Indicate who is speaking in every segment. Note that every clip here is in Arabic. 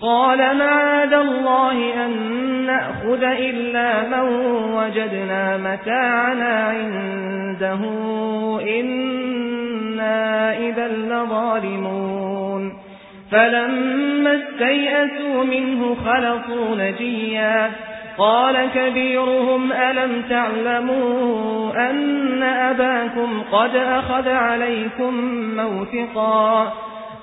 Speaker 1: قال معاذ الله أن نأخذ إلا من وجدنا متاعنا عنده إنا إذا لظالمون فلما استيئسوا منه خلصوا نجيا قال كبيرهم ألم تعلموا أن أباكم قد أخذ عليكم موثقا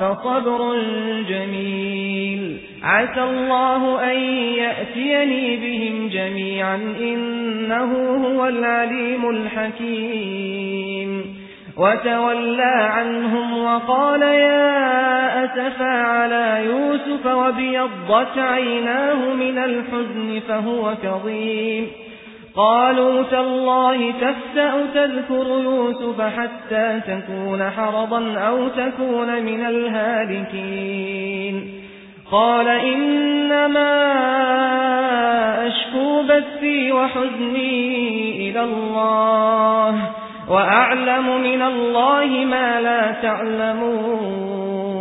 Speaker 1: فصبر جميل. عسى الله أن يأتيني بهم جميعا إنه هو العليم الحكيم. وتولى عنهم وقال يا أسفى على يوسف وبيضت عيناه من الحزن فهو كظيم. قالوا تالله تفتأ تذكر يوسف حتى تكون حرضا أو تكون من الهالكين. قال إنما أشكو بثي وحزني إلى الله وأعلم من الله ما لا تعلمون.